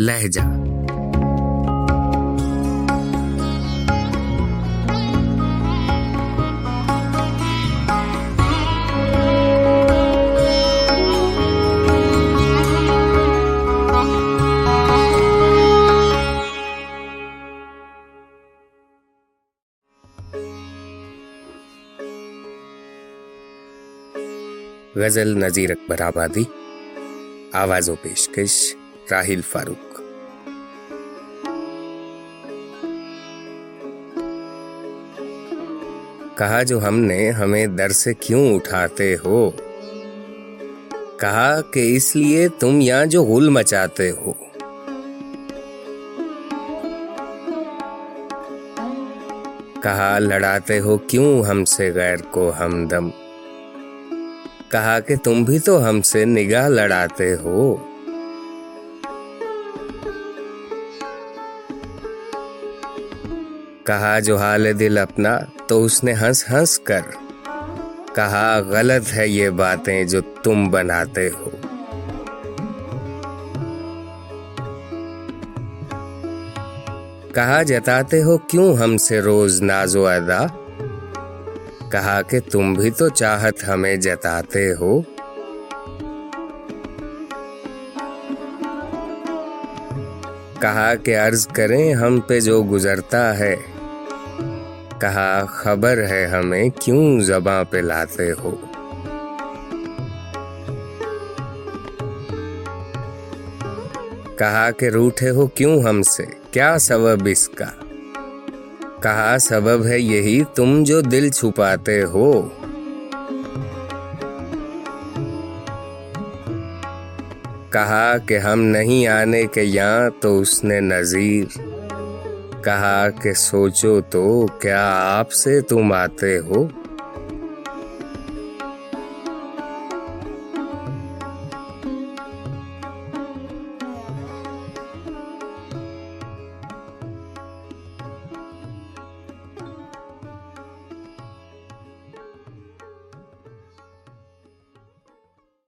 لہجہ۔ غزل نذیر اکبر آبادی آواز و پیشکش۔ راہیل فاروق کہا جو ہم نے ہمیں در سے کیوں اٹھاتے ہو کہا کہ اس لیے تم یہاں جو غل مچاتے ہو کہا لڑاتے ہو کیوں ہم سے غیر کو ہمدم کہا کہ تم بھی تو ہم سے نگاہ لڑاتے ہو کہا، جو حال دل اپنا، تو اس نے ہنس ہنس کر کہا، غلط ہے یہ باتیں جو تم بناتے ہو۔ کہا، جتاتے ہو، کیوں ہم سے روز ناز و ادا؟ کہا کہ تم بھی تو چاہت ہمیں جتاتے ہو۔ کہا کہ عرض کریں، ہم پہ جو گزرتا ہے کہا، خبر ہے ہمیں کیوں زباں پہ لاتے ہو؟ کہا کہ روٹھے ہو کیوں ہم سے؟ کیا سبب اس کا؟ کہا، سبب ہے یہی تم جو دل چھپاتے ہو۔ کہا کہ ہم نہیں آنے کے یہاں تو اس نے نظیر کہا کہ سوچو تو کیا آپ سے تم آتے ہو؟